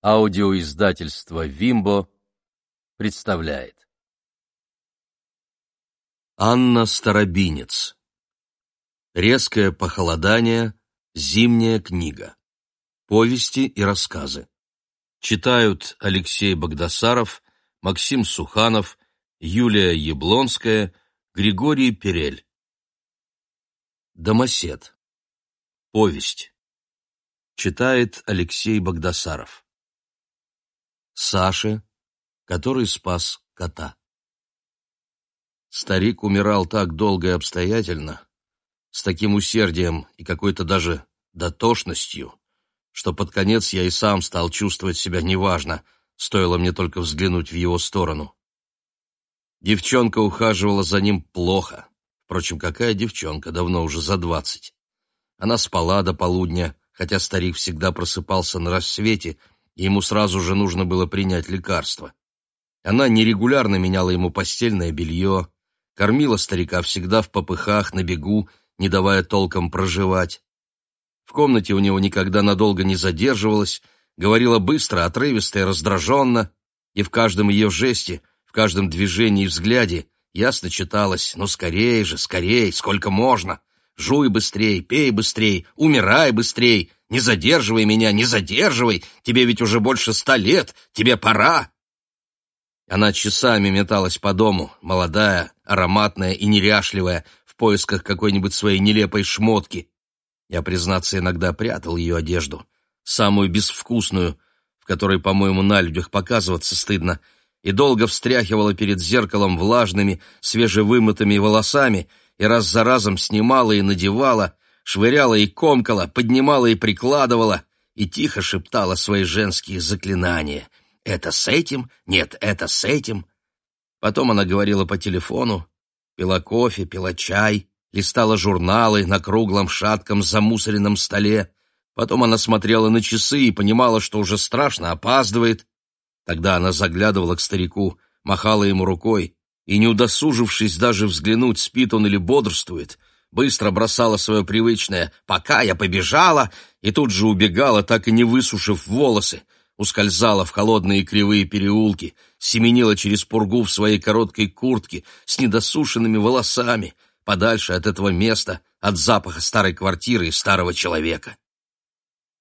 Аудиоиздательство «Вимбо» представляет. Анна Старобинец. Резкое похолодание. Зимняя книга. Повести и рассказы. Читают Алексей Богдасаров, Максим Суханов, Юлия Яблонская, Григорий Перель. Домосед. Повесть. Читает Алексей Богдасаров. Саше, который спас кота. Старик умирал так долго и обстоятельно, с таким усердием и какой-то даже дотошностью, что под конец я и сам стал чувствовать себя неважно, стоило мне только взглянуть в его сторону. Девчонка ухаживала за ним плохо. Впрочем, какая девчонка, давно уже за двадцать. Она спала до полудня, хотя старик всегда просыпался на рассвете ему сразу же нужно было принять лекарство. Она нерегулярно меняла ему постельное белье, кормила старика всегда в попыхах, на бегу, не давая толком проживать. В комнате у него никогда надолго не задерживалась, говорила быстро, отрывисто и раздраженно, и в каждом ее жесте, в каждом движении и взгляде ясно читалось «Ну скорей же, скорей, сколько можно! Жуй быстрей, пей быстрей, умирай быстрей!» Не задерживай меня, не задерживай! Тебе ведь уже больше ста лет, тебе пора!» Она часами металась по дому, молодая, ароматная и неряшливая, в поисках какой-нибудь своей нелепой шмотки. Я, признаться, иногда прятал ее одежду, самую безвкусную, в которой, по-моему, на людях показываться стыдно, и долго встряхивала перед зеркалом влажными, свежевымытыми волосами и раз за разом снимала и надевала, швыряла и комкала, поднимала и прикладывала, и тихо шептала свои женские заклинания. «Это с этим? Нет, это с этим». Потом она говорила по телефону, пила кофе, пила чай, листала журналы на круглом шатком замусоренном столе. Потом она смотрела на часы и понимала, что уже страшно опаздывает. Тогда она заглядывала к старику, махала ему рукой, и, не удосужившись даже взглянуть, спит он или бодрствует, быстро бросала свое привычное «пока я побежала» и тут же убегала, так и не высушив волосы, ускользала в холодные кривые переулки, семенила через пургу в своей короткой куртке с недосушенными волосами, подальше от этого места, от запаха старой квартиры и старого человека.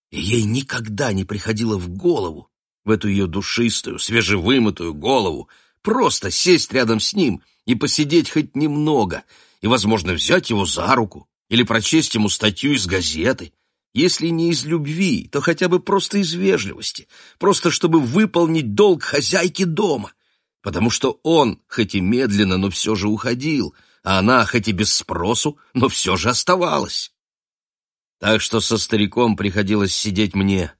И ей никогда не приходило в голову, в эту ее душистую, свежевымытую голову, просто сесть рядом с ним и посидеть хоть немного — и, возможно, взять его за руку или прочесть ему статью из газеты. Если не из любви, то хотя бы просто из вежливости, просто чтобы выполнить долг хозяйки дома. Потому что он, хоть и медленно, но все же уходил, а она, хоть и без спросу, но все же оставалась. Так что со стариком приходилось сидеть мне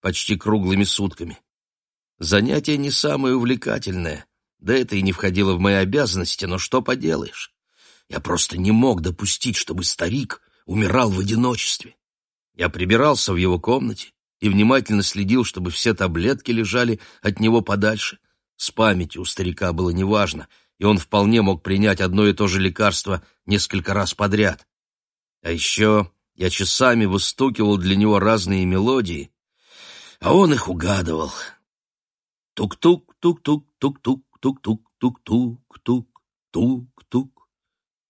почти круглыми сутками. Занятие не самое увлекательное, да это и не входило в мои обязанности, но что поделаешь. Я просто не мог допустить, чтобы старик умирал в одиночестве. Я прибирался в его комнате и внимательно следил, чтобы все таблетки лежали от него подальше. С памятью у старика было неважно, и он вполне мог принять одно и то же лекарство несколько раз подряд. А еще я часами выстукивал для него разные мелодии, а он их угадывал. Тук-тук, тук-тук, тук-тук, тук-тук, тук-тук, тук, тук-тук.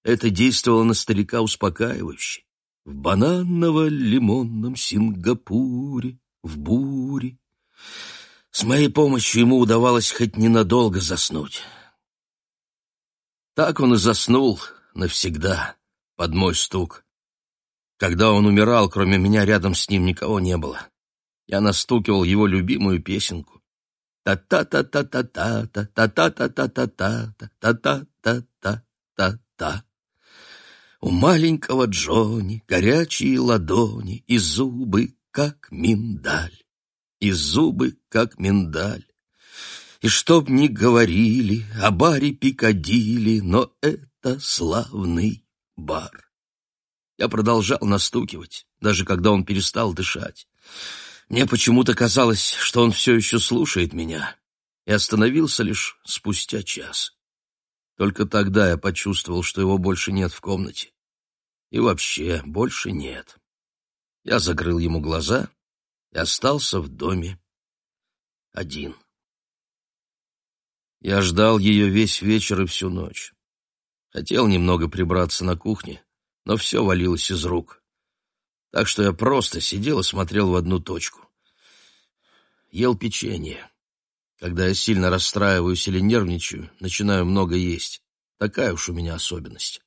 Это действовало на старика успокаивающе. В бананово-лимонном Сингапуре, в буре. С моей помощью ему удавалось хоть ненадолго заснуть. Так он и заснул навсегда под мой стук. Когда он умирал, кроме меня рядом с ним никого не было. Я настукивал его любимую песенку. Та-та-та-та-та-та-та, та-та-та-та-та-та, та-та-та-та-та-та. У маленького Джонни горячие ладони и зубы, как миндаль, и зубы, как миндаль. И чтоб ни говорили о баре Пикадилли, но это славный бар. Я продолжал настукивать, даже когда он перестал дышать. Мне почему-то казалось, что он все еще слушает меня, и остановился лишь спустя час. Только тогда я почувствовал, что его больше нет в комнате. И вообще больше нет. Я закрыл ему глаза и остался в доме один. Я ждал ее весь вечер и всю ночь. Хотел немного прибраться на кухне, но все валилось из рук. Так что я просто сидел и смотрел в одну точку. Ел печенье. Когда я сильно расстраиваюсь или нервничаю, начинаю много есть. Такая уж у меня особенность.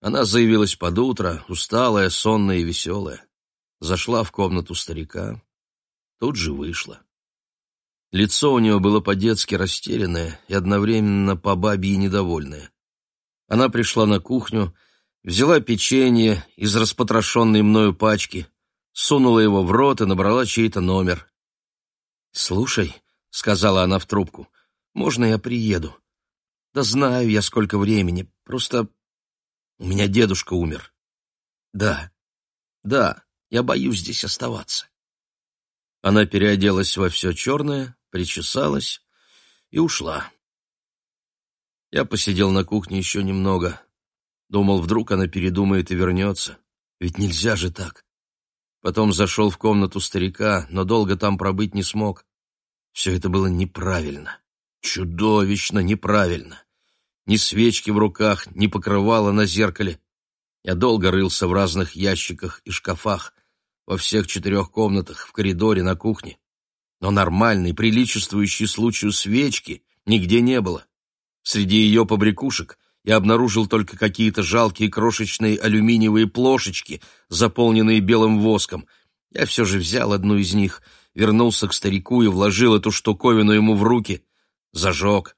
Она заявилась под утро, усталая, сонная и веселая. Зашла в комнату старика. Тут же вышла. Лицо у нее было по-детски растерянное и одновременно по бабье недовольное. Она пришла на кухню, взяла печенье из распотрошенной мною пачки, сунула его в рот и набрала чей-то номер. «Слушай», — сказала она в трубку, — «можно я приеду? Да знаю я, сколько времени, просто у меня дедушка умер». «Да, да, я боюсь здесь оставаться». Она переоделась во все черное, причесалась и ушла. Я посидел на кухне еще немного. Думал, вдруг она передумает и вернется. Ведь нельзя же так. Потом зашел в комнату старика, но долго там пробыть не смог. Все это было неправильно. Чудовищно неправильно. Ни свечки в руках, ни покрывала на зеркале. Я долго рылся в разных ящиках и шкафах, во всех четырех комнатах, в коридоре, на кухне. Но нормальной, приличествующей случаю свечки нигде не было. Среди ее побрякушек я обнаружил только какие-то жалкие крошечные алюминиевые плошечки, заполненные белым воском. Я все же взял одну из них, вернулся к старику и вложил эту штуковину ему в руки. Зажег.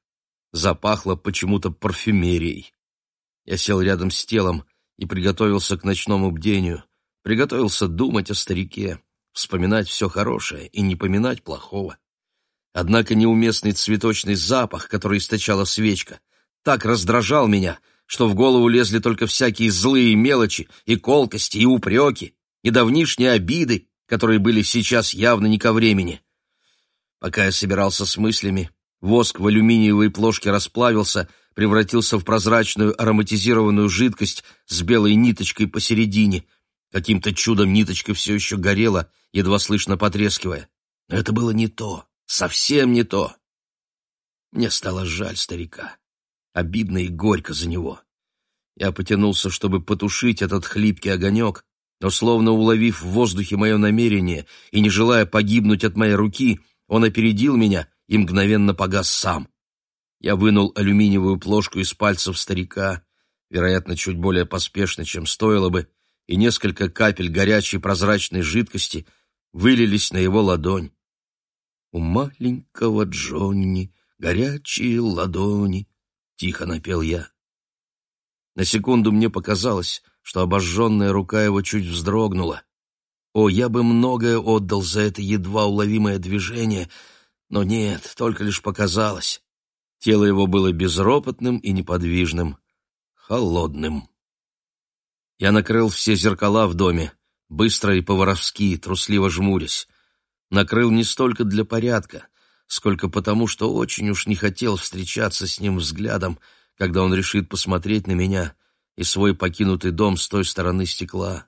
Запахло почему-то парфюмерией. Я сел рядом с телом и приготовился к ночному бдению. Приготовился думать о старике, вспоминать все хорошее и не поминать плохого. Однако неуместный цветочный запах, который источала свечка, так раздражал меня, что в голову лезли только всякие злые мелочи и колкости, и упреки, и давнишние обиды, которые были сейчас явно не ко времени. Пока я собирался с мыслями, воск в алюминиевой плошке расплавился, превратился в прозрачную ароматизированную жидкость с белой ниточкой посередине. Каким-то чудом ниточка все еще горела, едва слышно потрескивая. Но это было не то, совсем не то. Мне стало жаль старика. Обидно и горько за него. Я потянулся, чтобы потушить этот хлипкий огонек, но, словно уловив в воздухе мое намерение и не желая погибнуть от моей руки, он опередил меня и мгновенно погас сам. Я вынул алюминиевую плошку из пальцев старика, вероятно, чуть более поспешно, чем стоило бы, и несколько капель горячей прозрачной жидкости вылились на его ладонь. «У маленького Джонни горячие ладони», — тихо напел я. На секунду мне показалось, что обожженная рука его чуть вздрогнула. О, я бы многое отдал за это едва уловимое движение, но нет, только лишь показалось. Тело его было безропотным и неподвижным, холодным. Я накрыл все зеркала в доме, быстро и по-воровски, трусливо жмурясь. Накрыл не столько для порядка, сколько потому, что очень уж не хотел встречаться с ним взглядом, когда он решит посмотреть на меня и свой покинутый дом с той стороны стекла.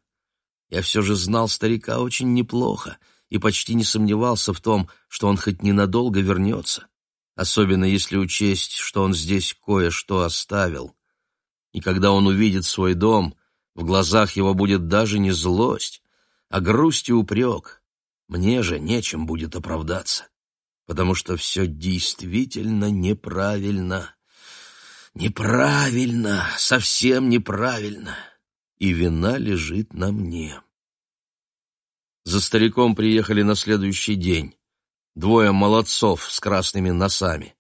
Я все же знал старика очень неплохо и почти не сомневался в том, что он хоть ненадолго вернется, особенно если учесть, что он здесь кое-что оставил. И когда он увидит свой дом, в глазах его будет даже не злость, а грусть и упрек. Мне же нечем будет оправдаться, потому что все действительно неправильно. Неправильно, совсем неправильно. И вина лежит на мне. За стариком приехали на следующий день. Двое молодцов с красными носами.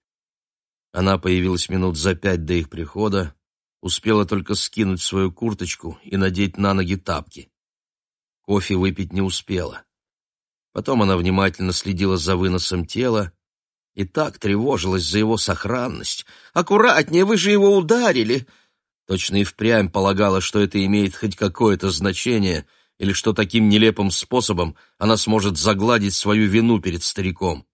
Она появилась минут за пять до их прихода, успела только скинуть свою курточку и надеть на ноги тапки. Кофе выпить не успела. Потом она внимательно следила за выносом тела и так тревожилась за его сохранность. «Аккуратнее, вы же его ударили!» Точно и впрямь полагала, что это имеет хоть какое-то значение, или что таким нелепым способом она сможет загладить свою вину перед стариком.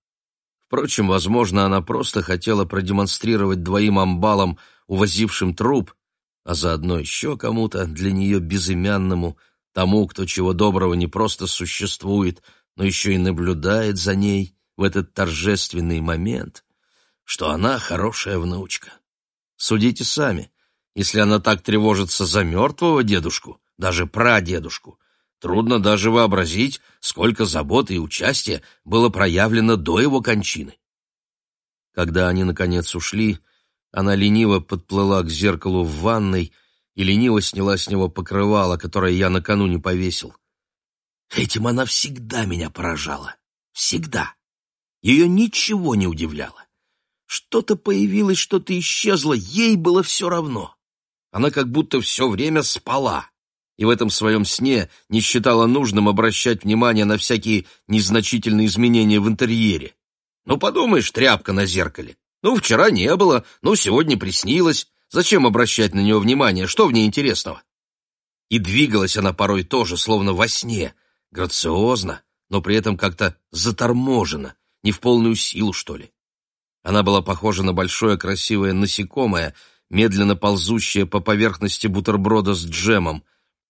Впрочем, возможно, она просто хотела продемонстрировать двоим амбалам, увозившим труп, а заодно еще кому-то, для нее безымянному, тому, кто чего доброго не просто существует, но еще и наблюдает за ней, в этот торжественный момент, что она хорошая внучка. Судите сами, если она так тревожится за мертвого дедушку, даже прадедушку, трудно даже вообразить, сколько заботы и участия было проявлено до его кончины. Когда они, наконец, ушли, она лениво подплыла к зеркалу в ванной и лениво сняла с него покрывало, которое я накануне повесил. Этим она всегда меня поражала. Всегда. Ее ничего не удивляло. Что-то появилось, что-то исчезло, ей было все равно. Она как будто все время спала, и в этом своем сне не считала нужным обращать внимание на всякие незначительные изменения в интерьере. Ну, подумаешь, тряпка на зеркале. Ну, вчера не было, ну, сегодня приснилось. Зачем обращать на нее внимание? Что в ней интересного? И двигалась она порой тоже, словно во сне, грациозно, но при этом как-то заторможенно, не в полную силу, что ли. Она была похожа на большое красивое насекомое, медленно ползущее по поверхности бутерброда с джемом.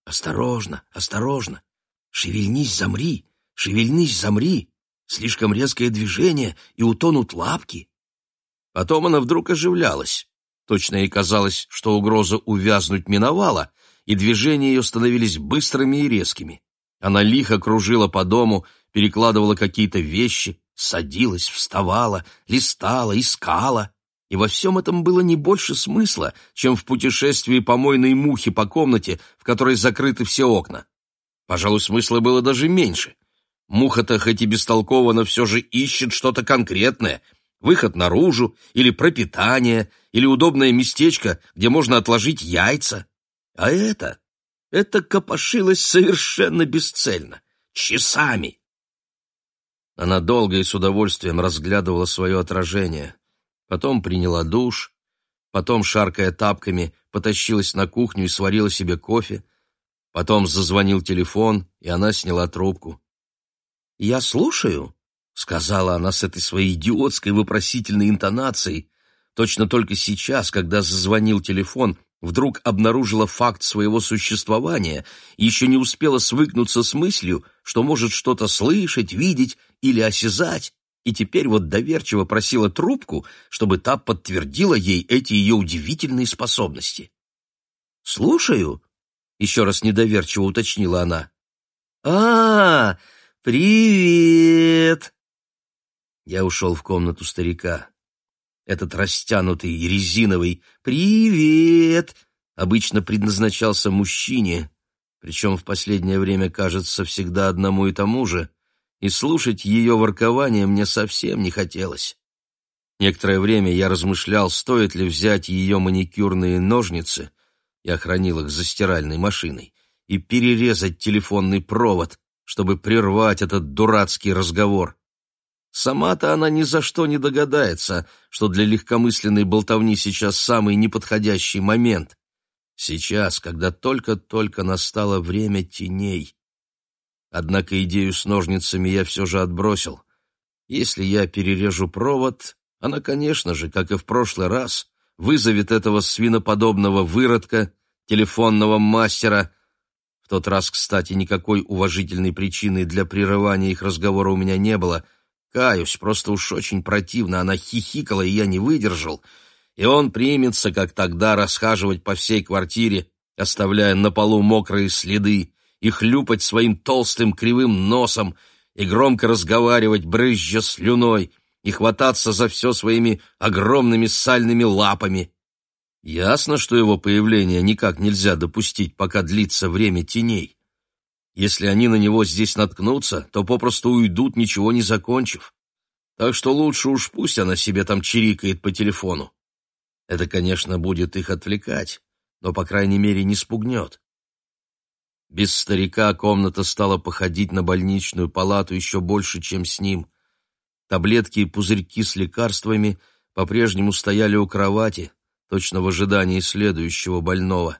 «Осторожно, осторожно! Шевельнись, замри! Шевельнись, замри! Слишком резкое движение, и утонут лапки!» Потом она вдруг оживлялась. Точно ей казалось, что угроза увязнуть миновала, и движения ее становились быстрыми и резкими. Она лихо кружила по дому, перекладывала какие-то вещи, садилась, вставала, листала, искала. И во всем этом было не больше смысла, чем в путешествии помойной мухи по комнате, в которой закрыты все окна. Пожалуй, смысла было даже меньше. Муха-то хоть и бестолково, все же ищет что-то конкретное — выход наружу, или пропитание, или удобное местечко, где можно отложить яйца. А это, это копошилось совершенно бесцельно, часами. Она долго и с удовольствием разглядывала свое отражение, потом приняла душ, потом, шаркая тапками, потащилась на кухню и сварила себе кофе, потом зазвонил телефон, и она сняла трубку. «Я слушаю», сказала она с этой своей идиотской вопросительной интонацией. Точно только сейчас, когда зазвонил телефон, вдруг обнаружила факт своего существования и еще не успела свыкнуться с мыслью, что может что-то слышать, видеть или осязать, и теперь вот доверчиво просила трубку, чтобы та подтвердила ей эти ее удивительные способности. «Слушаю», — еще раз недоверчиво уточнила она. «А, привет!» Я ушел в комнату старика. Этот растянутый резиновый «Привет!» обычно предназначался мужчине, причем в последнее время кажется всегда одному и тому же, и слушать ее воркование мне совсем не хотелось. Некоторое время я размышлял, стоит ли взять ее маникюрные ножницы, я хранил их за стиральной машиной, и перерезать телефонный провод, чтобы прервать этот дурацкий разговор. Сама-то она ни за что не догадается, что для легкомысленной болтовни сейчас самый неподходящий момент. Сейчас, когда только-только настало время теней. Однако идею с ножницами я все же отбросил. Если я перережу провод, она, конечно же, как и в прошлый раз, вызовет этого свиноподобного выродка, телефонного мастера. В тот раз, кстати, никакой уважительной причины для прерывания их разговора у меня не было — Каюсь, просто уж очень противно, она хихикала, и я не выдержал. И он примется, как тогда, расхаживать по всей квартире, оставляя на полу мокрые следы, и хлюпать своим толстым кривым носом, и громко разговаривать, брызжа слюной, и хвататься за все своими огромными сальными лапами. Ясно, что его появление никак нельзя допустить, пока длится время теней. Если они на него здесь наткнутся, то попросту уйдут, ничего не закончив. Так что лучше уж пусть она себе там чирикает по телефону. Это, конечно, будет их отвлекать, но, по крайней мере, не спугнет. Без старика комната стала походить на больничную палату еще больше, чем с ним. Таблетки и пузырьки с лекарствами по-прежнему стояли у кровати, точно в ожидании следующего больного.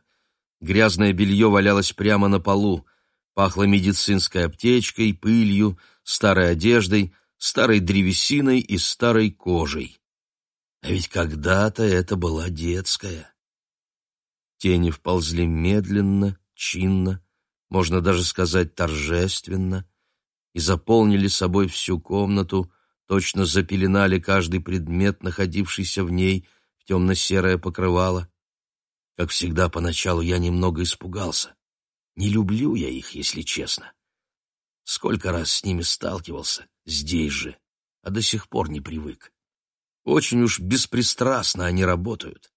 Грязное белье валялось прямо на полу — Пахло медицинской аптечкой, пылью, старой одеждой, старой древесиной и старой кожей. А ведь когда-то это была детская. Тени вползли медленно, чинно, можно даже сказать торжественно, и заполнили собой всю комнату, точно запеленали каждый предмет, находившийся в ней, в темно-серое покрывало. Как всегда, поначалу я немного испугался. Не люблю я их, если честно. Сколько раз с ними сталкивался, здесь же, а до сих пор не привык. Очень уж беспристрастно они работают.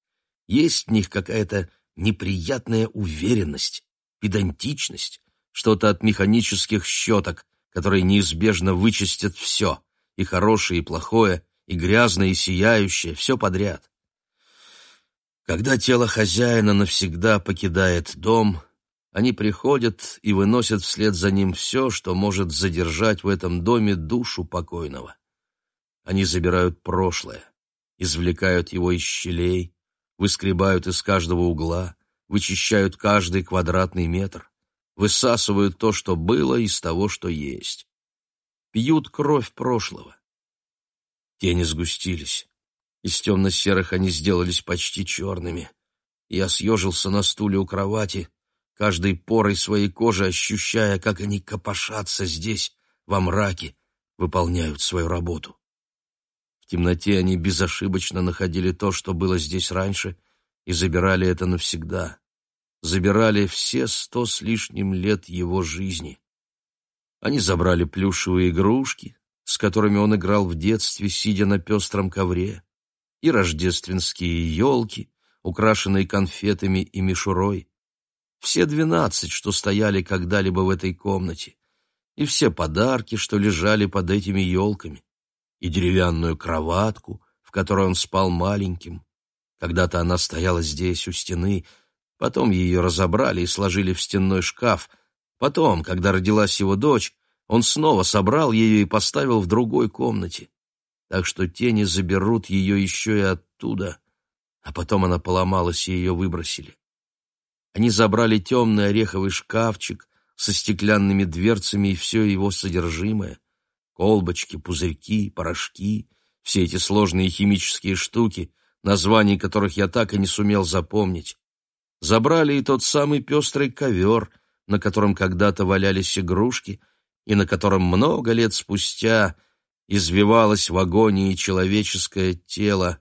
Есть в них какая-то неприятная уверенность, педантичность, что-то от механических щеток, которые неизбежно вычистят все, и хорошее, и плохое, и грязное, и сияющее, все подряд. Когда тело хозяина навсегда покидает дом, они приходят и выносят вслед за ним все, что может задержать в этом доме душу покойного. Они забирают прошлое, извлекают его из щелей, выскребают из каждого угла, вычищают каждый квадратный метр, высасывают то, что было, из того, что есть. Пьют кровь прошлого. Тени сгустились. Из темно-серых они сделались почти черными. Я съежился на стуле у кровати, каждой порой своей кожи ощущая, как они копошатся здесь, во мраке, выполняют свою работу. В темноте они безошибочно находили то, что было здесь раньше, и забирали это навсегда. Забирали все сто с лишним лет его жизни. Они забрали плюшевые игрушки, с которыми он играл в детстве, сидя на пестром ковре, и рождественские елки, украшенные конфетами и мишурой, все двенадцать, что стояли когда-либо в этой комнате, и все подарки, что лежали под этими елками, и деревянную кроватку, в которой он спал маленьким. Когда-то она стояла здесь, у стены, потом ее разобрали и сложили в стенной шкаф. Потом, когда родилась его дочь, он снова собрал ее и поставил в другой комнате. Так что тени заберут ее еще и оттуда, а потом она поломалась, и ее выбросили. Они забрали темный ореховый шкафчик со стеклянными дверцами и все его содержимое. Колбочки, пузырьки, порошки, все эти сложные химические штуки, названий которых я так и не сумел запомнить. Забрали и тот самый пестрый ковер, на котором когда-то валялись игрушки, и на котором много лет спустя извивалось в агонии человеческое тело.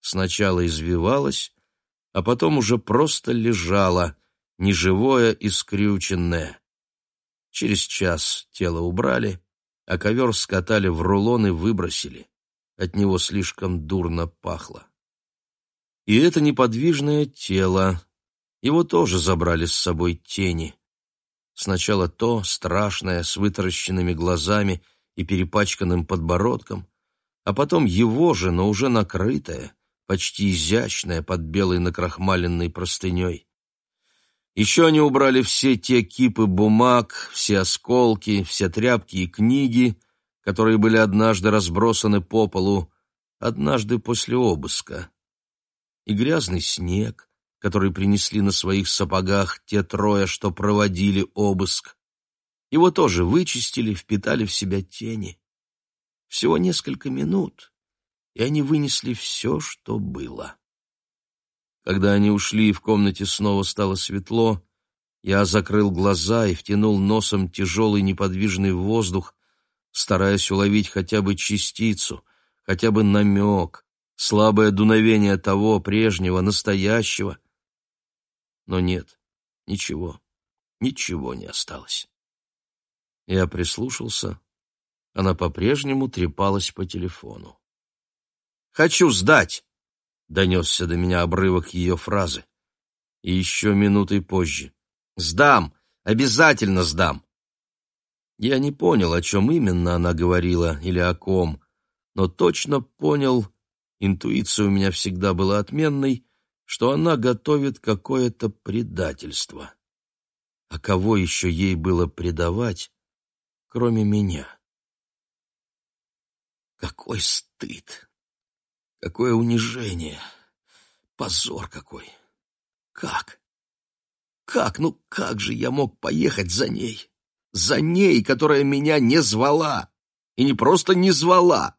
Сначала извивалось, а потом уже просто лежала, неживое и скрюченное. Через час тело убрали, а ковер скатали в рулон и выбросили. От него слишком дурно пахло. И это неподвижное тело, его тоже забрали с собой тени. Сначала то, страшное, с вытаращенными глазами и перепачканным подбородком, а потом его же, но уже накрытое, почти изящная под белой накрахмаленной простыней. Еще они убрали все те кипы бумаг, все осколки, все тряпки и книги, которые были однажды разбросаны по полу, однажды после обыска. И грязный снег, который принесли на своих сапогах те трое, что проводили обыск. Его тоже вычистили, впитали в себя тени. Всего несколько минут, и они вынесли все, что было. Когда они ушли, и в комнате снова стало светло, я закрыл глаза и втянул носом тяжелый неподвижный воздух, стараясь уловить хотя бы частицу, хотя бы намек, слабое дуновение того прежнего, настоящего. Но нет, ничего, ничего не осталось. Я прислушался. Она по-прежнему трепалась по телефону. Хочу сдать!» — донесся до меня обрывок ее фразы. И еще минутой позже. «Сдам! Обязательно сдам!» Я не понял, о чем именно она говорила или о ком, но точно понял, интуиция у меня всегда была отменной, что она готовит какое-то предательство. А кого еще ей было предавать, кроме меня? Какой стыд! Какое унижение! Позор какой! Как? Как? Ну как же я мог поехать за ней? За ней, которая меня не звала! И не просто не звала!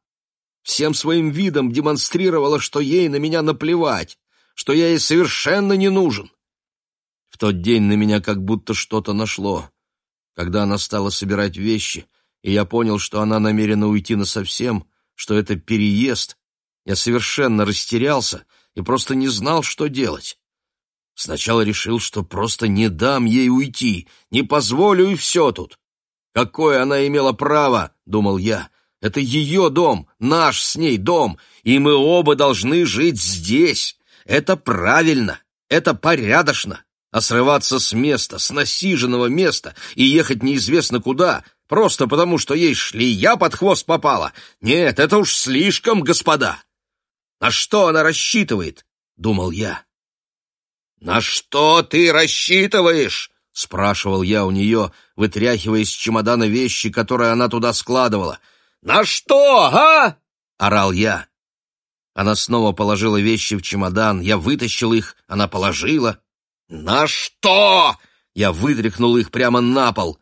Всем своим видом демонстрировала, что ей на меня наплевать, что я ей совершенно не нужен. В тот день на меня как будто что-то нашло. Когда она стала собирать вещи, и я понял, что она намерена уйти насовсем — что это переезд, я совершенно растерялся и просто не знал, что делать. Сначала решил, что просто не дам ей уйти, не позволю и все тут. Какое она имела право, думал я, это ее дом, наш с ней дом, и мы оба должны жить здесь. Это правильно, это порядочно. А срываться с места, с насиженного места и ехать неизвестно куда, просто потому что ей шлия под хвост попала. Нет, это уж слишком, господа. На что она рассчитывает? Думал я. На что ты рассчитываешь? Спрашивал я у нее, вытряхивая из чемодана вещи, которые она туда складывала. «На что, а?» — орал я. Она снова положила вещи в чемодан, я вытащил их, она положила. «На что?» — я вытряхнул их прямо на пол.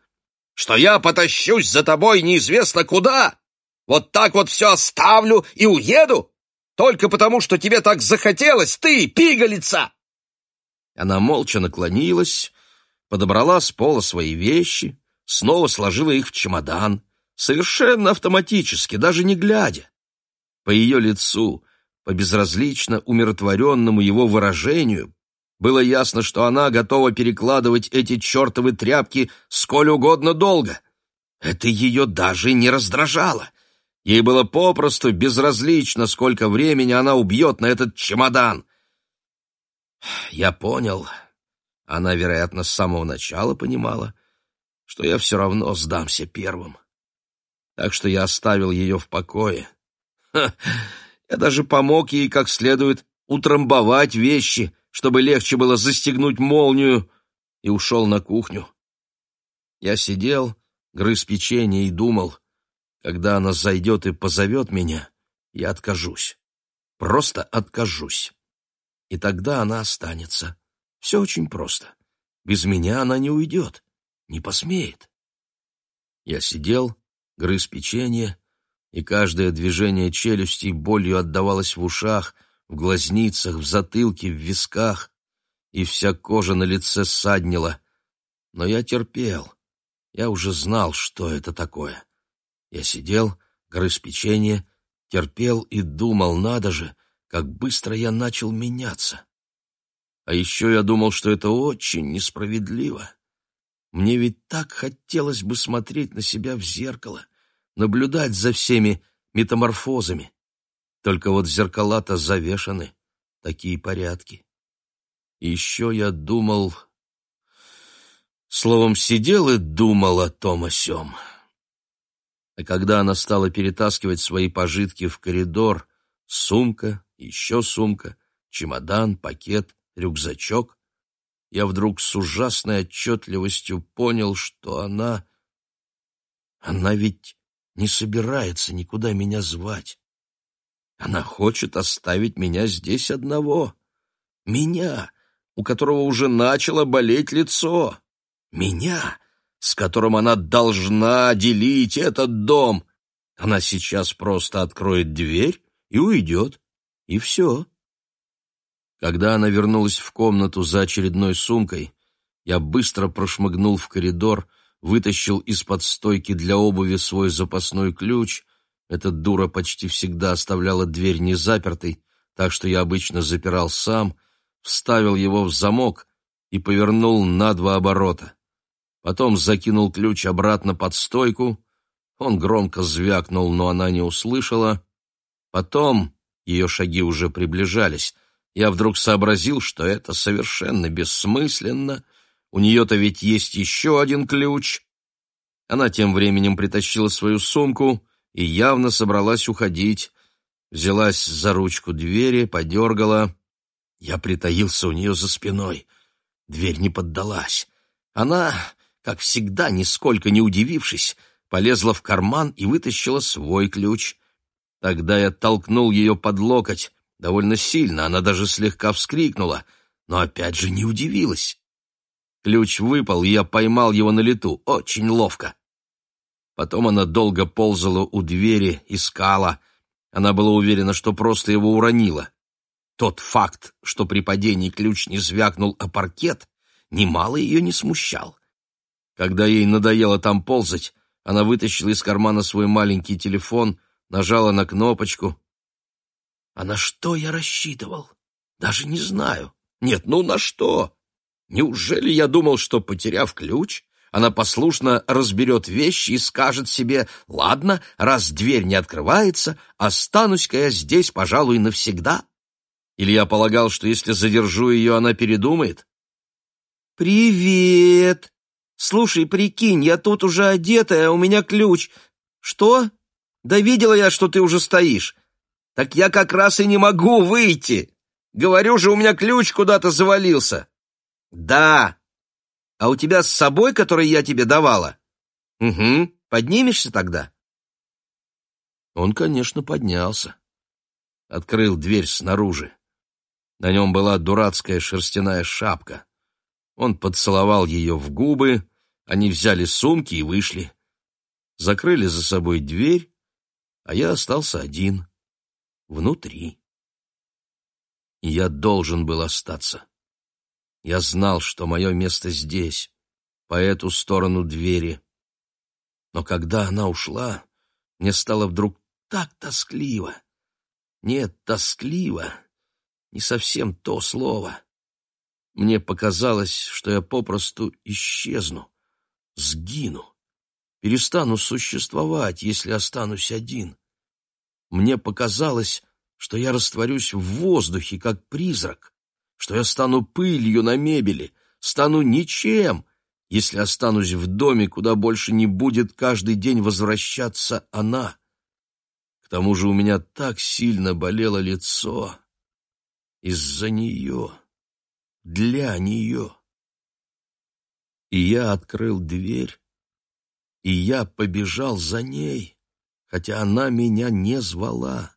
«Что я потащусь за тобой неизвестно куда? Вот так вот все оставлю и уеду? Только потому, что тебе так захотелось, ты, пигалица!» Она молча наклонилась, подобрала с пола свои вещи, снова сложила их в чемодан совершенно автоматически, даже не глядя. По ее лицу, по безразлично умиротворенному его выражению, было ясно, что она готова перекладывать эти чертовы тряпки сколь угодно долго. Это ее даже не раздражало. Ей было попросту безразлично, сколько времени она убьет на этот чемодан. Я понял, она, вероятно, с самого начала понимала, что я все равно сдамся первым так что я оставил ее в покое. Ха, я даже помог ей как следует утрамбовать вещи, чтобы легче было застегнуть молнию, и ушел на кухню. Я сидел, грыз печенье и думал, когда она зайдет и позовет меня, я откажусь. Просто откажусь. И тогда она останется. Все очень просто. Без меня она не уйдет, не посмеет. Я сидел, грыз печенье, и каждое движение челюстей болью отдавалось в ушах, в глазницах, в затылке, в висках, и вся кожа на лице ссаднила. Но я терпел. Я уже знал, что это такое. Я сидел, грыз печенье, терпел и думал, надо же, как быстро я начал меняться. А еще я думал, что это очень несправедливо. Мне ведь так хотелось бы смотреть на себя в зеркало, наблюдать за всеми метаморфозами. Только вот зеркала-то завешаны, такие порядки. Еще я думал... Словом, сидел и думал о том о сём. А когда она стала перетаскивать свои пожитки в коридор, сумка, еще сумка, чемодан, пакет, рюкзачок, я вдруг с ужасной отчетливостью понял, что она... Она ведь не собирается никуда меня звать. Она хочет оставить меня здесь одного. Меня, у которого уже начало болеть лицо. Меня, с которым она должна делить этот дом. Она сейчас просто откроет дверь и уйдет. И все. Когда она вернулась в комнату за очередной сумкой, я быстро прошмыгнул в коридор, вытащил из-под стойки для обуви свой запасной ключ. Эта дура почти всегда оставляла дверь незапертой, так что я обычно запирал сам, вставил его в замок и повернул на два оборота. Потом закинул ключ обратно под стойку. Он громко звякнул, но она не услышала. Потом ее шаги уже приближались — я вдруг сообразил, что это совершенно бессмысленно. У нее-то ведь есть еще один ключ. Она тем временем притащила свою сумку и явно собралась уходить. Взялась за ручку двери, подергала. Я притаился у нее за спиной. Дверь не поддалась. Она, как всегда, нисколько не удивившись, полезла в карман и вытащила свой ключ. Тогда я толкнул ее под локоть довольно сильно, она даже слегка вскрикнула, но опять же не удивилась. Ключ выпал, и я поймал его на лету, очень ловко. Потом она долго ползала у двери, искала. Она была уверена, что просто его уронила. Тот факт, что при падении ключ не звякнул о паркет, немало ее не смущал. Когда ей надоело там ползать, она вытащила из кармана свой маленький телефон, нажала на кнопочку. А на что я рассчитывал? Даже не знаю. Нет, ну на что? Неужели я думал, что, потеряв ключ, она послушно разберет вещи и скажет себе, «Ладно, раз дверь не открывается, останусь-ка я здесь, пожалуй, навсегда». Или я полагал, что если задержу ее, она передумает? «Привет! Слушай, прикинь, я тут уже одетая, а у меня ключ. Что? Да видела я, что ты уже стоишь. Так я как раз и не могу выйти. Говорю же, у меня ключ куда-то завалился». «Да, а у тебя с собой, который я тебе давала? Угу. Поднимешься тогда? Он, конечно, поднялся. Открыл дверь снаружи. На нем была дурацкая шерстяная шапка. Он поцеловал ее в губы, они взяли сумки и вышли. Закрыли за собой дверь, а я остался один, внутри. И я должен был остаться. Я знал, что мое место здесь, по эту сторону двери. Но когда она ушла, мне стало вдруг так тоскливо. Нет, тоскливо — не совсем то слово. Мне показалось, что я попросту исчезну, сгину, перестану существовать, если останусь один. Мне показалось, что я растворюсь в воздухе, как призрак, что я стану пылью на мебели, стану ничем, если останусь в доме, куда больше не будет каждый день возвращаться она. К тому же у меня так сильно болело лицо из-за нее, для нее. И я открыл дверь, и я побежал за ней, хотя она меня не звала.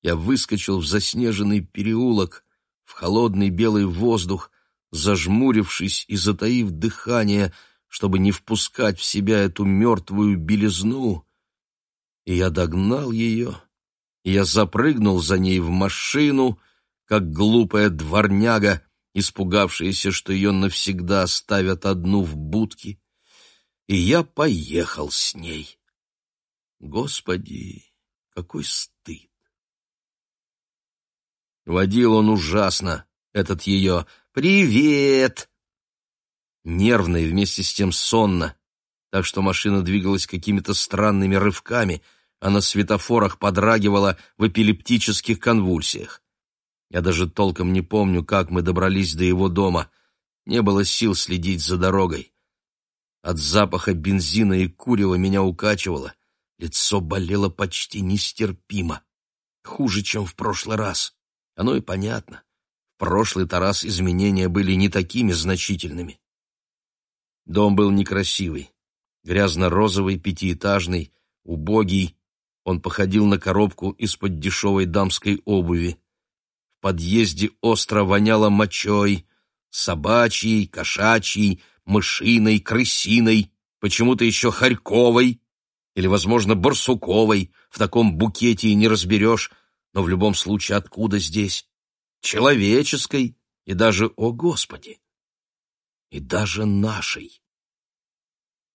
Я выскочил в заснеженный переулок, в холодный белый воздух, зажмурившись и затаив дыхание, чтобы не впускать в себя эту мертвую белизну. И я догнал ее, и я запрыгнул за ней в машину, как глупая дворняга, испугавшаяся, что ее навсегда оставят одну в будке, и я поехал с ней. Господи, какой стыд! Водил он ужасно, этот ее «Привет!» Нервно и вместе с тем сонно, так что машина двигалась какими-то странными рывками, а на светофорах подрагивала в эпилептических конвульсиях. Я даже толком не помню, как мы добрались до его дома. Не было сил следить за дорогой. От запаха бензина и курева меня укачивало. Лицо болело почти нестерпимо. Хуже, чем в прошлый раз. Оно и понятно. В прошлый Тарас изменения были не такими значительными. Дом был некрасивый, грязно-розовый, пятиэтажный, убогий. Он походил на коробку из-под дешевой дамской обуви. В подъезде остро воняло мочой, собачьей, кошачьей, мышиной, крысиной, почему-то еще хорьковой или, возможно, барсуковой. В таком букете и не разберешь, но в любом случае откуда здесь? Человеческой и даже, о Господи, и даже нашей.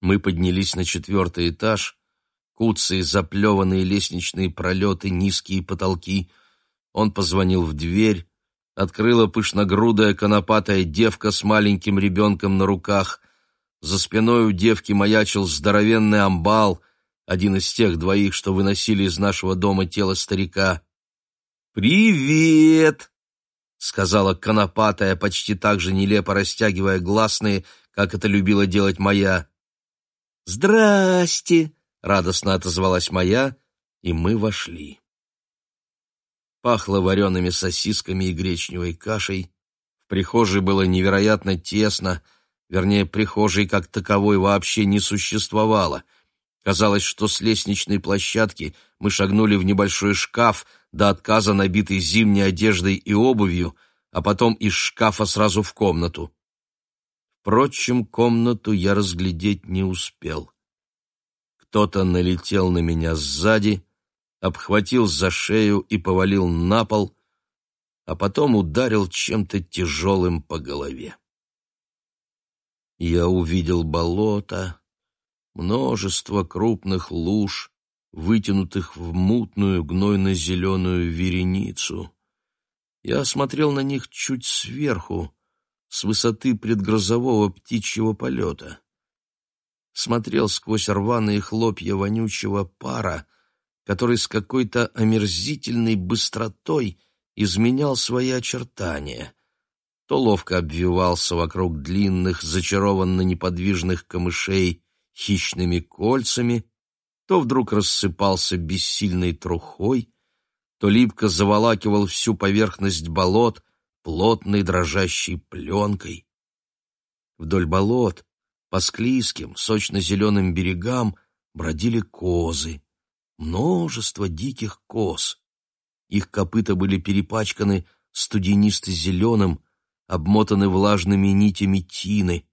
Мы поднялись на четвертый этаж, куцые заплеванные лестничные пролеты, низкие потолки. Он позвонил в дверь, открыла пышногрудая конопатая девка с маленьким ребенком на руках. За спиной у девки маячил здоровенный амбал, один из тех двоих, что выносили из нашего дома тело старика. «Привет!» — сказала конопатая, почти так же нелепо растягивая гласные, как это любила делать моя. «Здрасте!» — радостно отозвалась моя, и мы вошли. Пахло вареными сосисками и гречневой кашей. В прихожей было невероятно тесно, вернее, прихожей как таковой вообще не существовало — Казалось, что с лестничной площадки мы шагнули в небольшой шкаф, до отказа набитый зимней одеждой и обувью, а потом из шкафа сразу в комнату. Впрочем, комнату я разглядеть не успел. Кто-то налетел на меня сзади, обхватил за шею и повалил на пол, а потом ударил чем-то тяжелым по голове. Я увидел болото, множество крупных луж, вытянутых в мутную гнойно-зеленую вереницу. Я смотрел на них чуть сверху, с высоты предгрозового птичьего полета. Смотрел сквозь рваные хлопья вонючего пара, который с какой-то омерзительной быстротой изменял свои очертания. То ловко обвивался вокруг длинных, зачарованно неподвижных камышей хищными кольцами, то вдруг рассыпался бессильной трухой, то липко заволакивал всю поверхность болот плотной дрожащей пленкой. Вдоль болот, по склизким, сочно-зеленым берегам бродили козы, множество диких коз. Их копыта были перепачканы студенисто-зеленым, обмотаны влажными нитями тины.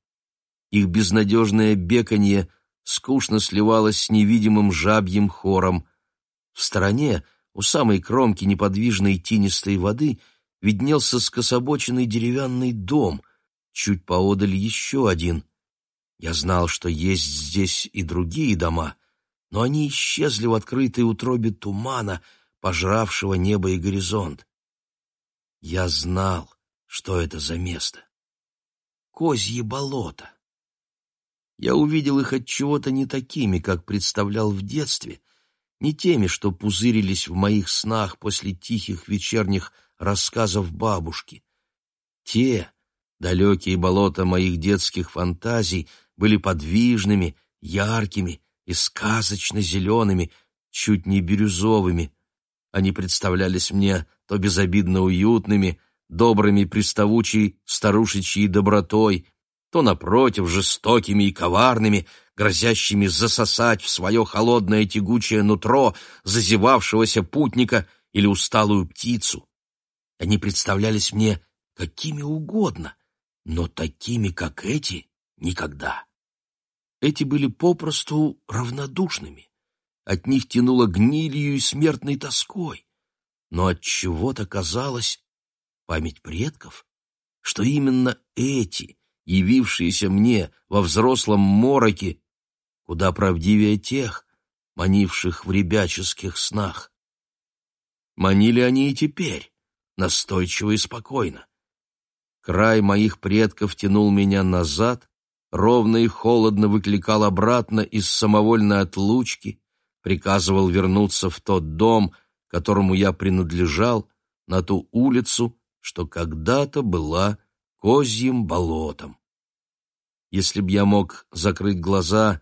Их безнадежное беканье скучно сливалось с невидимым жабьим хором. В стороне, у самой кромки неподвижной тинистой воды виднелся скособоченный деревянный дом, чуть поодаль еще один. Я знал, что есть здесь и другие дома, но они исчезли в открытой утробе тумана, пожравшего небо и горизонт. Я знал, что это за место. Козье болото. Я увидел их от чего-то не такими, как представлял в детстве, не теми, что пузырились в моих снах после тихих вечерних рассказов бабушки. Те, далекие болота моих детских фантазий, были подвижными, яркими и сказочно зелеными, чуть не бирюзовыми. Они представлялись мне то безобидно уютными, добрыми приставучей старушечьей добротой, то, напротив, жестокими и коварными, грозящими засосать в свое холодное тягучее нутро зазевавшегося путника или усталую птицу. Они представлялись мне какими угодно, но такими, как эти, никогда. Эти были попросту равнодушными. От них тянуло гнилью и смертной тоской. Но от чего-то казалось, память предков, что именно эти, явившиеся мне во взрослом мороке, куда правдивее тех, манивших в ребяческих снах. Манили они и теперь, настойчиво и спокойно. Край моих предков тянул меня назад, ровно и холодно выкликал обратно из самовольной отлучки, приказывал вернуться в тот дом, которому я принадлежал, на ту улицу, что когда-то была козьим болотом. Если б я мог закрыть глаза,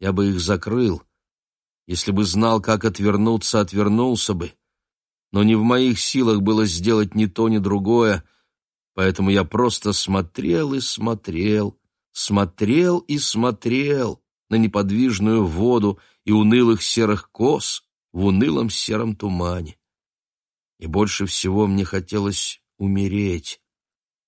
я бы их закрыл. Если бы знал, как отвернуться, отвернулся бы. Но не в моих силах было сделать ни то, ни другое, поэтому я просто смотрел и смотрел, смотрел и смотрел на неподвижную воду и унылых серых коз в унылом сером тумане. И больше всего мне хотелось умереть.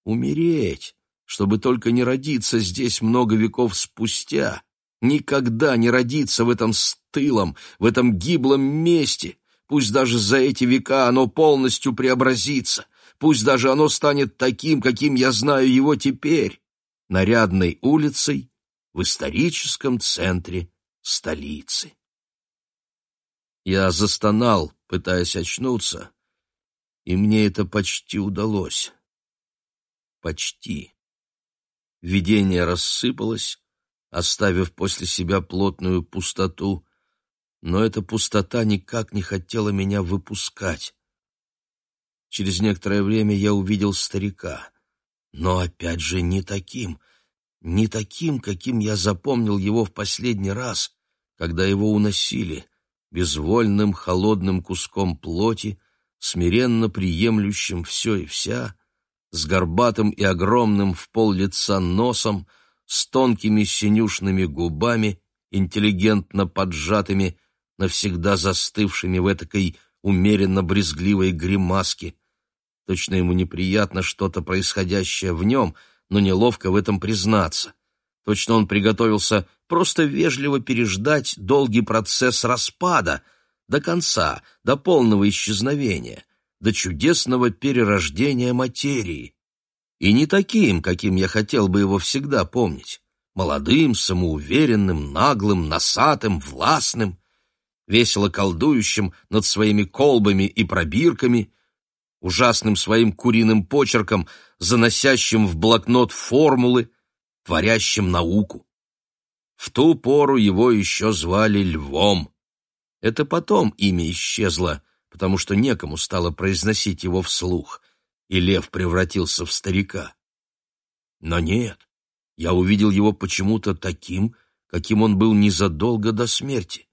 Умереть, чтобы только не родиться здесь много веков спустя, никогда не родиться в этом стылом, в этом гиблом месте. Пусть даже за эти века оно полностью преобразится, пусть даже оно станет таким, каким я знаю его теперь, нарядной улицей в историческом центре столицы. Я застонал, пытаясь очнуться, и мне это почти удалось. Почти. Видение рассыпалось, оставив после себя плотную пустоту, но эта пустота никак не хотела меня выпускать. Через некоторое время я увидел старика, но опять же не таким, не таким, каким я запомнил его в последний раз, когда его уносили, безвольным холодным куском плоти, смиренно приемлющим все и вся, с горбатым и огромным в пол лица носом, с тонкими синюшными губами, интеллигентно поджатыми, навсегда застывшими в этакой умеренно брезгливой гримаске. Точно ему неприятно что-то происходящее в нем, но неловко в этом признаться. Точно он приготовился просто вежливо переждать долгий процесс распада — до конца, до полного исчезновения, до чудесного перерождения материи. И не таким, каким я хотел бы его всегда помнить. Молодым, самоуверенным, наглым, носатым, властным. весело колдующим над своими колбами и пробирками, ужасным своим куриным почерком, заносящим в блокнот формулы, творящим науку. В ту пору его еще звали Львом. Это потом имя исчезло, потому что некому стало произносить его вслух, и Лев превратился в старика. Но нет, я увидел его почему-то таким, каким он был незадолго до смерти,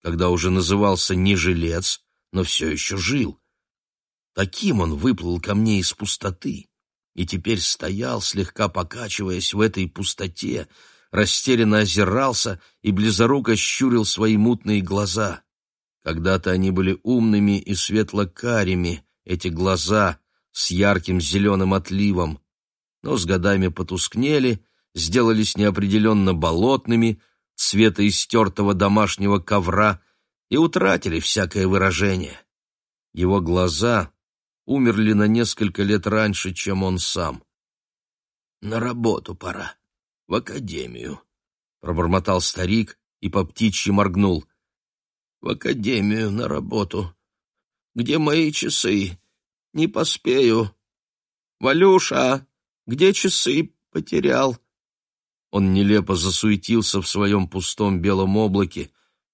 когда уже назывался не жилец, но все еще жил. Таким он выплыл ко мне из пустоты и теперь стоял, слегка покачиваясь в этой пустоте, растерянно озирался и близоруко щурил свои мутные глаза. Когда-то они были умными и светло-карими, эти глаза с ярким зеленым отливом, но с годами потускнели, сделались неопределенно болотными, цвета истертого домашнего ковра, и утратили всякое выражение. Его глаза умерли на несколько лет раньше, чем он сам. «На работу пора», в академию, — пробормотал старик и по птичьи моргнул. — В академию на работу. Где мои часы? Не поспею. Валюша, где часы потерял? Он нелепо засуетился в своем пустом белом облаке,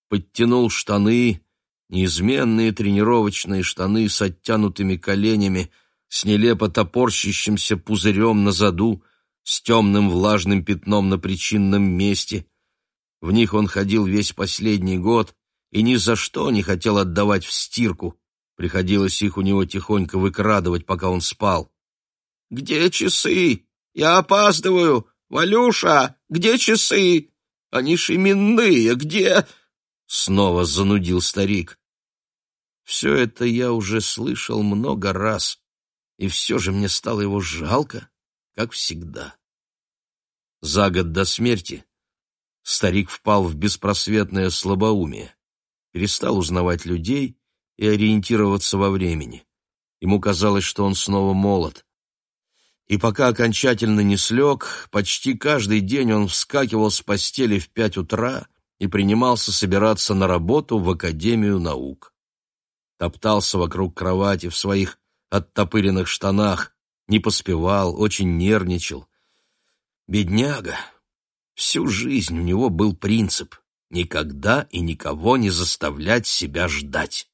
подтянул штаны, неизменные тренировочные штаны с оттянутыми коленями, с нелепо топорщащимся пузырем на заду — с темным влажным пятном на причинном месте. В них он ходил весь последний год и ни за что не хотел отдавать в стирку. Приходилось их у него тихонько выкрадывать, пока он спал. «Где часы? Я опаздываю! Валюша, где часы? Они ж именные, где...» Снова занудил старик. Все это я уже слышал много раз, и все же мне стало его жалко как всегда. За год до смерти старик впал в беспросветное слабоумие, перестал узнавать людей и ориентироваться во времени. Ему казалось, что он снова молод. И пока окончательно не слег, почти каждый день он вскакивал с постели в пять утра и принимался собираться на работу в Академию наук. Топтался вокруг кровати в своих оттопыренных штанах, не поспевал, очень нервничал. Бедняга. Всю жизнь у него был принцип никогда и никого не заставлять себя ждать.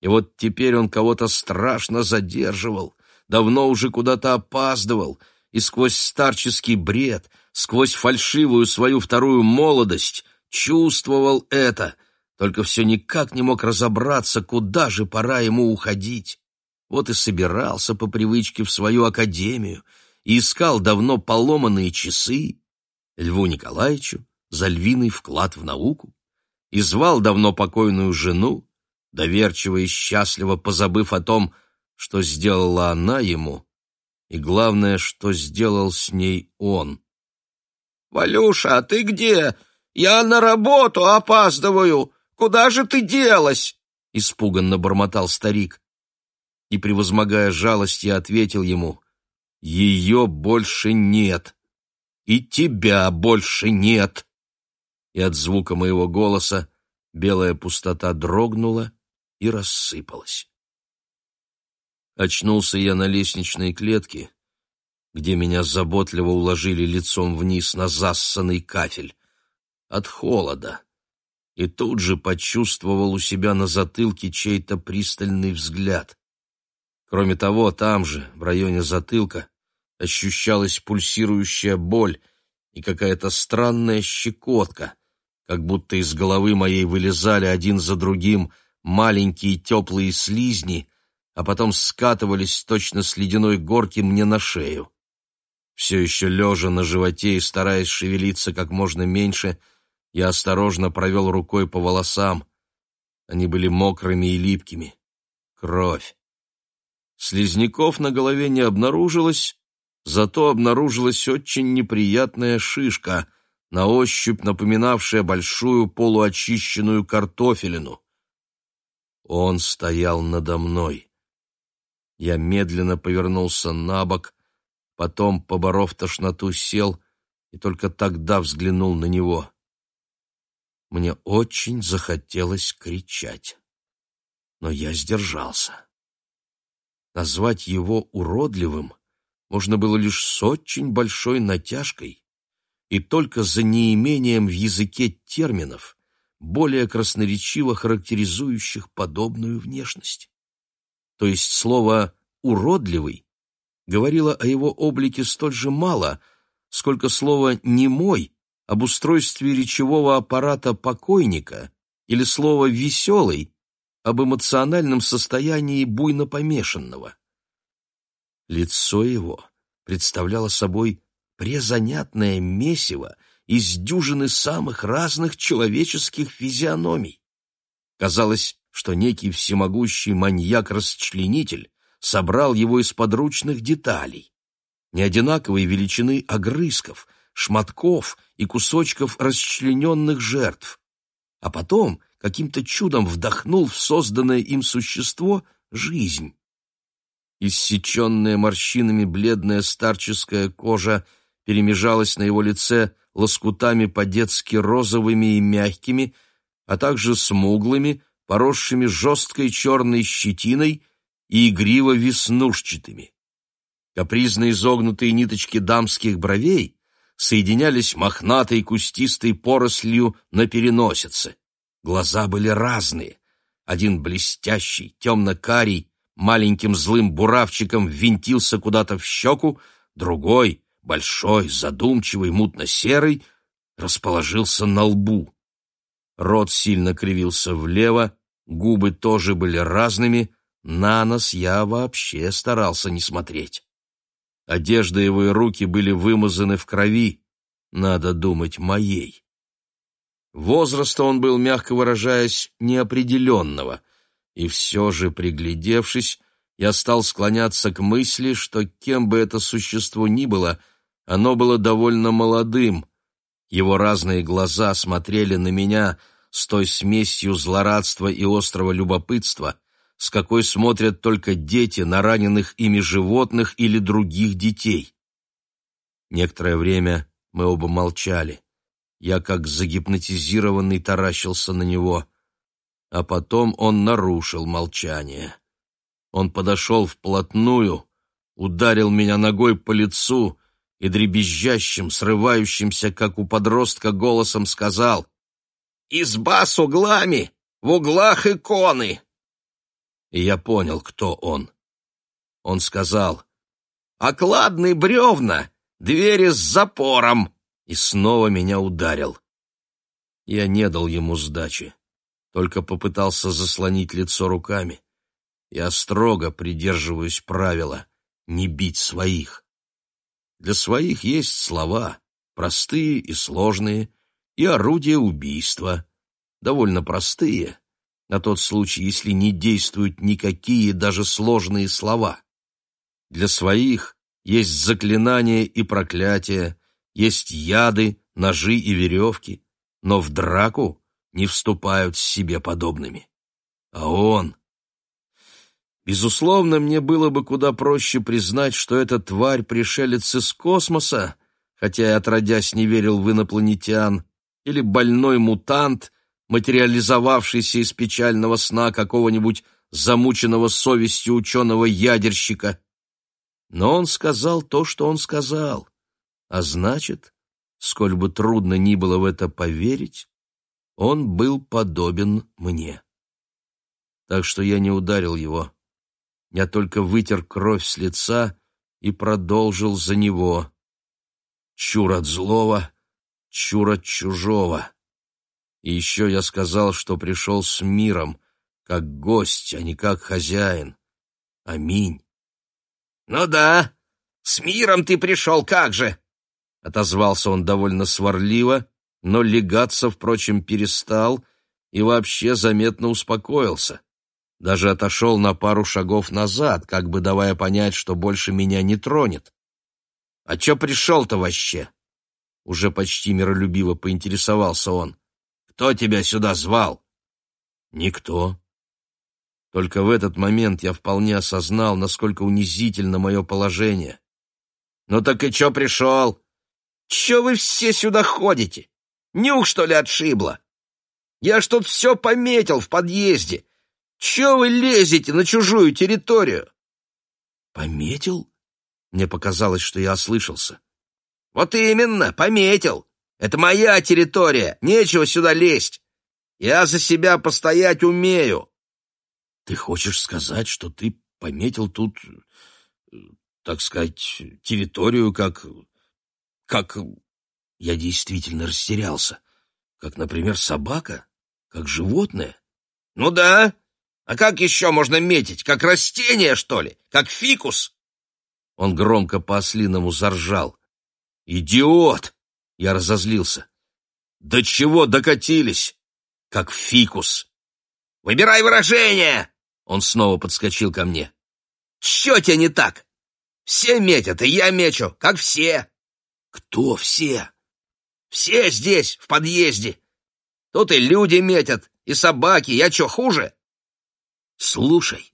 И вот теперь он кого-то страшно задерживал, давно уже куда-то опаздывал, и сквозь старческий бред, сквозь фальшивую свою вторую молодость чувствовал это, только все никак не мог разобраться, куда же пора ему уходить. Вот и собирался по привычке в свою академию и искал давно поломанные часы Льву Николаевичу за львиный вклад в науку и звал давно покойную жену, доверчиво и счастливо позабыв о том, что сделала она ему, и главное, что сделал с ней он. «Валюша, а ты где? Я на работу опаздываю! Куда же ты делась?» — испуганно бормотал старик и, превозмогая жалость, я ответил ему, «Ее больше нет, и тебя больше нет». И от звука моего голоса белая пустота дрогнула и рассыпалась. Очнулся я на лестничной клетке, где меня заботливо уложили лицом вниз на зассанный кафель, от холода, и тут же почувствовал у себя на затылке чей-то пристальный взгляд. Кроме того, там же, в районе затылка, ощущалась пульсирующая боль и какая-то странная щекотка, как будто из головы моей вылезали один за другим маленькие теплые слизни, а потом скатывались точно с ледяной горки мне на шею. Все еще лежа на животе и стараясь шевелиться как можно меньше, я осторожно провел рукой по волосам. Они были мокрыми и липкими. Кровь. Слизняков на голове не обнаружилось, зато обнаружилась очень неприятная шишка, на ощупь напоминавшая большую полуочищенную картофелину. Он стоял надо мной. Я медленно повернулся на бок, потом, поборов тошноту, сел и только тогда взглянул на него. Мне очень захотелось кричать. Но я сдержался. Назвать его уродливым можно было лишь с очень большой натяжкой и только за неимением в языке терминов, более красноречиво характеризующих подобную внешность. То есть слово «уродливый» говорило о его облике столь же мало, сколько слово «немой» об устройстве речевого аппарата покойника или слово «веселый» об эмоциональном состоянии буйно помешанного. Лицо его представляло собой презанятное месиво из дюжины самых разных человеческих физиономий. Казалось, что некий всемогущий маньяк-расчленитель собрал его из подручных деталей. Неодинаковой величины огрызков, шматков и кусочков расчлененных жертв. А потом каким-то чудом вдохнул в созданное им существо жизнь. Иссеченная морщинами бледная старческая кожа перемежалась на его лице лоскутами по-детски розовыми и мягкими, а также смуглыми, поросшими жесткой черной щетиной и игриво-веснушчатыми. Капризно изогнутые ниточки дамских бровей соединялись мохнатой кустистой порослью на переносице. Глаза были разные. Один блестящий, темно-карий, маленьким злым буравчиком ввинтился куда-то в щеку, другой, большой, задумчивый, мутно-серый, расположился на лбу. Рот сильно кривился влево, губы тоже были разными, на нос я вообще старался не смотреть. Одежда его и руки были вымазаны в крови, надо думать, моей. Возраста он был, мягко выражаясь, неопределенного, и все же, приглядевшись, я стал склоняться к мысли, что кем бы это существо ни было, оно было довольно молодым. Его разные глаза смотрели на меня с той смесью злорадства и острого любопытства, с какой смотрят только дети на раненых ими животных или других детей. Некоторое время мы оба молчали. Я, как загипнотизированный, таращился на него. А потом он нарушил молчание. Он подошел вплотную, ударил меня ногой по лицу и дребезжащим, срывающимся, как у подростка, голосом сказал «Изба с углами, в углах иконы!» И я понял, кто он. Он сказал «Окладные бревна, двери с запором!» и снова меня ударил. Я не дал ему сдачи, только попытался заслонить лицо руками. Я строго придерживаюсь правила не бить своих. Для своих есть слова, простые и сложные, и орудия убийства, довольно простые, на тот случай, если не действуют никакие даже сложные слова. Для своих есть заклинания и проклятия, есть яды, ножи и веревки, но в драку не вступают с себе подобными. А он... Безусловно, мне было бы куда проще признать, что эта тварь пришелец из космоса, хотя я отродясь не верил в инопланетян, или больной мутант, материализовавшийся из печального сна какого-нибудь замученного совестью ученого-ядерщика. Но он сказал то, что он сказал, а значит, сколь бы трудно ни было в это поверить, он был подобен мне. Так что я не ударил его я только вытер кровь с лица и продолжил за него. Чур от злого, чур от чужого. И еще я сказал, что пришел с миром, как гость, а не как хозяин. Аминь. — Ну да, с миром ты пришел, как же! — отозвался он довольно сварливо, но легаться, впрочем, перестал и вообще заметно успокоился даже отошел на пару шагов назад, как бы давая понять, что больше меня не тронет. «А чё пришел-то вообще?» Уже почти миролюбиво поинтересовался он. «Кто тебя сюда звал?» «Никто». Только в этот момент я вполне осознал, насколько унизительно мое положение. «Ну так и чё пришел? Чё вы все сюда ходите? Нюх, что ли, отшибло? Я ж тут все пометил в подъезде. Че вы лезете на чужую территорию? Пометил? Мне показалось, что я ослышался. Вот именно, пометил. Это моя территория, нечего сюда лезть. Я за себя постоять умею. Ты хочешь сказать, что ты пометил тут, так сказать, территорию как... как... Я действительно растерялся. Как, например, собака? Как животное? Ну да. А как еще можно метить? Как растение, что ли? Как фикус? Он громко по-ослиному заржал. «Идиот!» — я разозлился. «До чего докатились? Как фикус!» «Выбирай выражение!» Он снова подскочил ко мне. «Че тебе не так? Все метят, и я мечу, как все!» «Кто все?» «Все здесь, в подъезде. Тут и люди метят, и собаки. Я че, хуже?» «Слушай,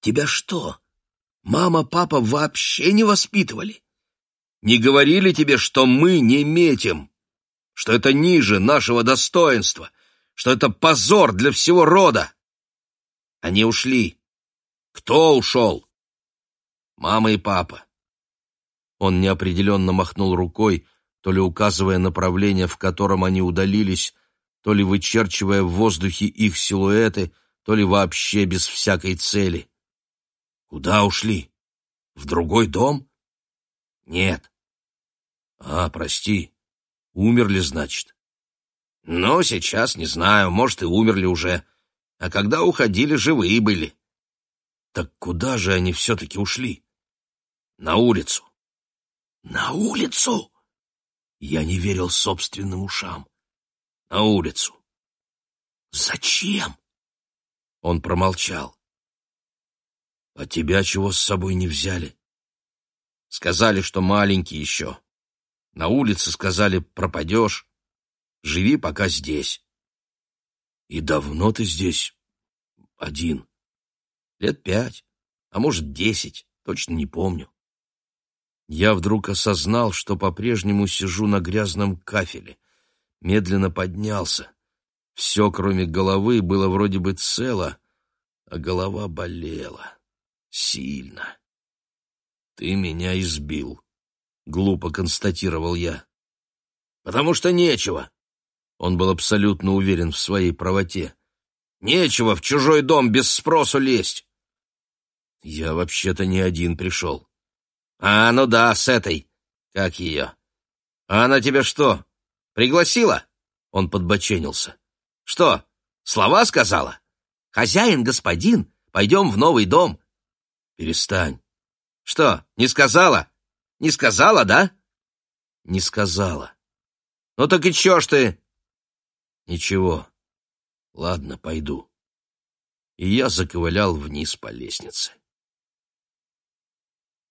тебя что, мама, папа вообще не воспитывали? Не говорили тебе, что мы не метим, что это ниже нашего достоинства, что это позор для всего рода?» Они ушли. Кто ушел? Мама и папа. Он неопределенно махнул рукой, то ли указывая направление, в котором они удалились, то ли вычерчивая в воздухе их силуэты, то ли вообще без всякой цели. Куда ушли? В другой дом? Нет. А, прости, умерли, значит? Ну, сейчас не знаю, может, и умерли уже а когда уходили, живые были. Так куда же они все-таки ушли? На улицу. На улицу? Я не верил собственным ушам. На улицу. Зачем? Он промолчал. А тебя чего с собой не взяли? Сказали, что маленький еще. На улице сказали, пропадешь. Живи пока здесь. И давно ты здесь один? Лет пять, а может, десять, точно не помню. Я вдруг осознал, что по-прежнему сижу на грязном кафеле. Медленно поднялся. Все, кроме головы, было вроде бы цело, а голова болела. Сильно. «Ты меня избил», — глупо констатировал я. «Потому что нечего. Он был абсолютно уверен в своей правоте. «Нечего в чужой дом без спросу лезть!» «Я вообще-то не один пришел». «А, ну да, с этой. Как ее? А она тебя что, пригласила?» Он подбоченился. «Что, слова сказала? Хозяин, господин, пойдем в новый дом». «Перестань». «Что, не сказала? Не сказала, да?» «Не сказала». «Ну так и чё ж ты?» Ничего. Ладно, пойду. И я заковылял вниз по лестнице.